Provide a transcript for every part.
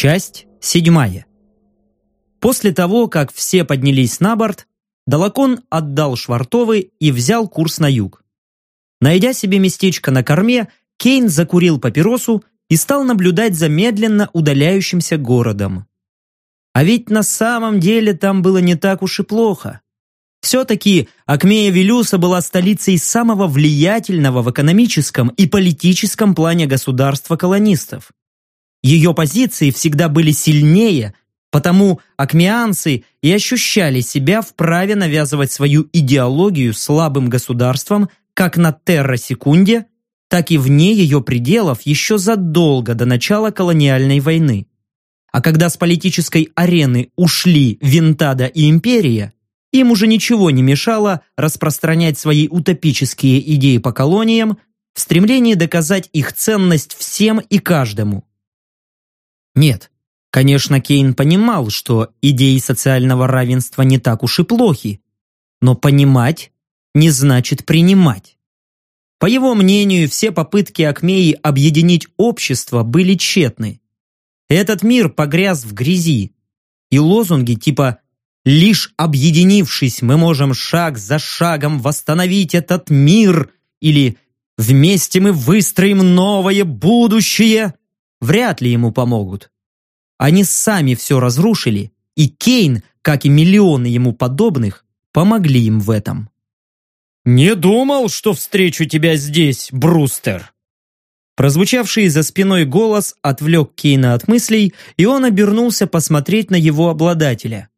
Часть седьмая. После того, как все поднялись на борт, Далакон отдал швартовы и взял курс на юг. Найдя себе местечко на корме, Кейн закурил папиросу и стал наблюдать за медленно удаляющимся городом. А ведь на самом деле там было не так уж и плохо. Все-таки Акмея Вилюса была столицей самого влиятельного в экономическом и политическом плане государства колонистов. Ее позиции всегда были сильнее, потому акмеанцы и ощущали себя вправе навязывать свою идеологию слабым государствам как на терра-секунде, так и вне ее пределов еще задолго до начала колониальной войны. А когда с политической арены ушли Винтада и Империя, им уже ничего не мешало распространять свои утопические идеи по колониям в стремлении доказать их ценность всем и каждому. Нет, конечно, Кейн понимал, что идеи социального равенства не так уж и плохи, но понимать не значит принимать. По его мнению, все попытки Акмеи объединить общество были тщетны. Этот мир погряз в грязи, и лозунги типа «Лишь объединившись, мы можем шаг за шагом восстановить этот мир» или «Вместе мы выстроим новое будущее» вряд ли ему помогут. Они сами все разрушили, и Кейн, как и миллионы ему подобных, помогли им в этом. «Не думал, что встречу тебя здесь, Брустер!» Прозвучавший за спиной голос отвлек Кейна от мыслей, и он обернулся посмотреть на его обладателя.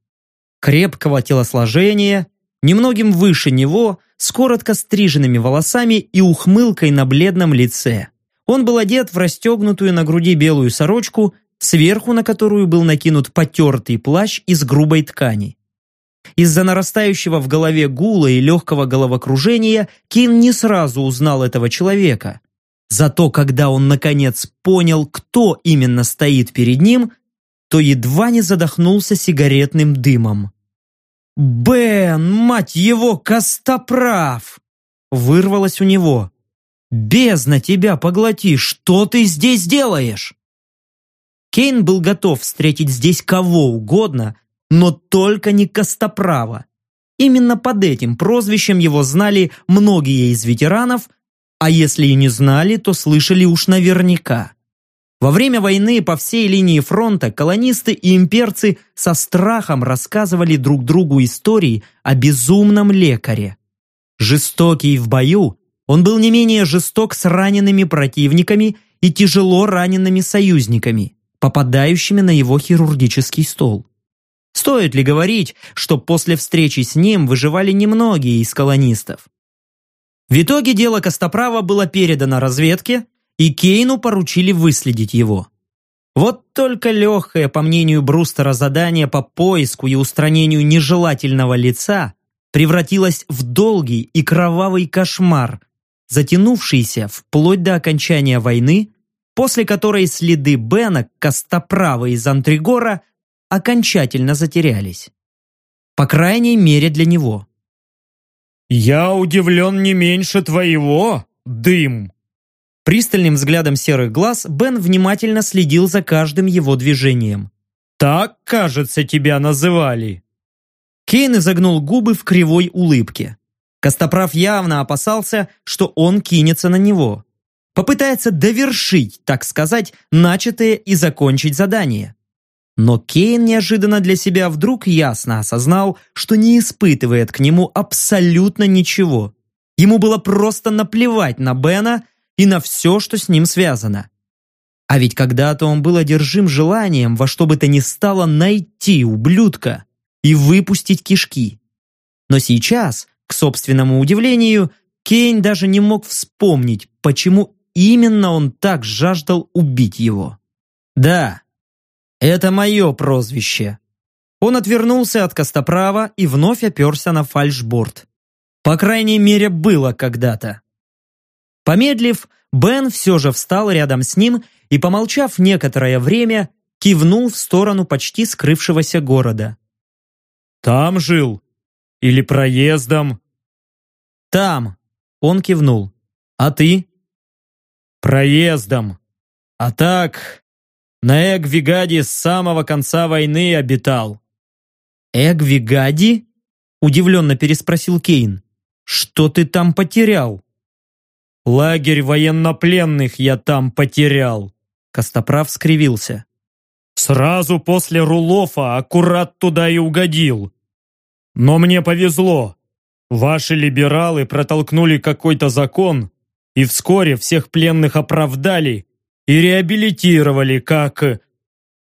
Крепкого телосложения, немногим выше него, с коротко стриженными волосами и ухмылкой на бледном лице. Он был одет в расстегнутую на груди белую сорочку, сверху на которую был накинут потертый плащ из грубой ткани. Из-за нарастающего в голове гула и легкого головокружения Кин не сразу узнал этого человека. Зато когда он наконец понял, кто именно стоит перед ним, то едва не задохнулся сигаретным дымом. «Бен, мать его, костоправ!» Вырвалось у него. «Бездна тебя поглоти! Что ты здесь делаешь?» Кейн был готов встретить здесь кого угодно, но только не Костоправа. Именно под этим прозвищем его знали многие из ветеранов, а если и не знали, то слышали уж наверняка. Во время войны по всей линии фронта колонисты и имперцы со страхом рассказывали друг другу истории о безумном лекаре. Жестокий в бою, он был не менее жесток с ранеными противниками и тяжело ранеными союзниками, попадающими на его хирургический стол. Стоит ли говорить, что после встречи с ним выживали немногие из колонистов? В итоге дело Костоправа было передано разведке, и Кейну поручили выследить его. Вот только легкое, по мнению Брустера, задание по поиску и устранению нежелательного лица превратилось в долгий и кровавый кошмар, затянувшийся вплоть до окончания войны, после которой следы Бена, Костоправа из Антригора окончательно затерялись. По крайней мере для него. «Я удивлен не меньше твоего, дым!» Пристальным взглядом серых глаз Бен внимательно следил за каждым его движением. «Так, кажется, тебя называли!» Кейн изогнул губы в кривой улыбке. Костоправ явно опасался, что он кинется на него. Попытается довершить, так сказать, начатое и закончить задание. Но Кейн неожиданно для себя вдруг ясно осознал, что не испытывает к нему абсолютно ничего. Ему было просто наплевать на Бена и на все, что с ним связано. А ведь когда-то он был одержим желанием во что бы то ни стало найти ублюдка и выпустить кишки. Но сейчас, к собственному удивлению, Кейн даже не мог вспомнить, почему именно он так жаждал убить его. Да, это мое прозвище. Он отвернулся от Костоправа и вновь оперся на фальшборд. По крайней мере, было когда-то. Помедлив, Бен все же встал рядом с ним и, помолчав некоторое время, кивнул в сторону почти скрывшегося города. «Там жил? Или проездом?» «Там», — он кивнул. «А ты?» «Проездом. А так, На Эгвигаде с самого конца войны обитал». «Эгвигади?» – удивленно переспросил Кейн. «Что ты там потерял?» «Лагерь военнопленных я там потерял», – Костоправ скривился. «Сразу после Рулофа аккурат туда и угодил. Но мне повезло. Ваши либералы протолкнули какой-то закон, и вскоре всех пленных оправдали и реабилитировали как...»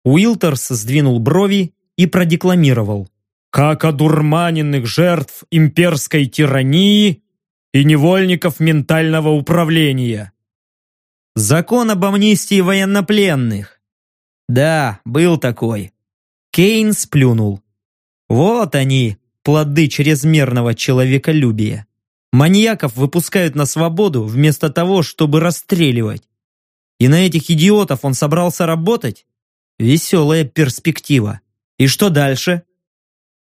Уилтерс сдвинул брови и продекламировал. «Как одурманенных жертв имперской тирании и невольников ментального управления». «Закон об амнистии военнопленных». «Да, был такой». Кейн сплюнул. «Вот они, плоды чрезмерного человеколюбия. Маньяков выпускают на свободу вместо того, чтобы расстреливать. И на этих идиотов он собрался работать? Веселая перспектива. И что дальше?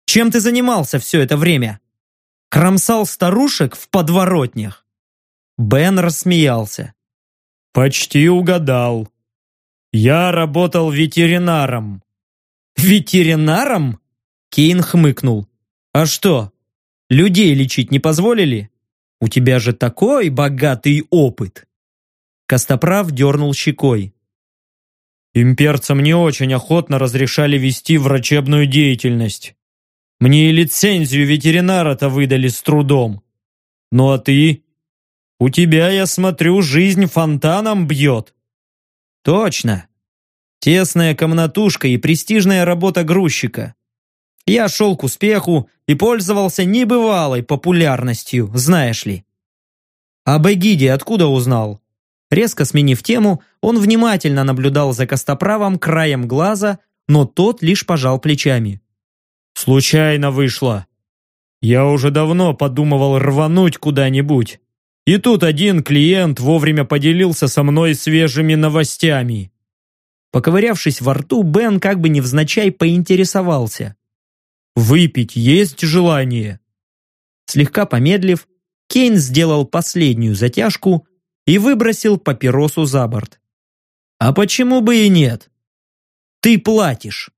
Чем ты занимался все это время? Кромсал старушек в подворотнях? Бен рассмеялся. Почти угадал. Я работал ветеринаром. Ветеринаром? Кейн хмыкнул. А что, людей лечить не позволили? У тебя же такой богатый опыт. Костоправ дернул щекой. Имперцам не очень охотно разрешали вести врачебную деятельность. Мне и лицензию ветеринара-то выдали с трудом. Ну а ты? У тебя, я смотрю, жизнь фонтаном бьет. Точно. Тесная комнатушка и престижная работа грузчика. Я шел к успеху и пользовался небывалой популярностью, знаешь ли. Об Эгиде откуда узнал? Резко сменив тему, он внимательно наблюдал за Костоправом краем глаза, но тот лишь пожал плечами. «Случайно вышло. Я уже давно подумывал рвануть куда-нибудь. И тут один клиент вовремя поделился со мной свежими новостями». Поковырявшись во рту, Бен как бы невзначай поинтересовался. «Выпить есть желание?» Слегка помедлив, Кейн сделал последнюю затяжку и выбросил папиросу за борт. «А почему бы и нет? Ты платишь!»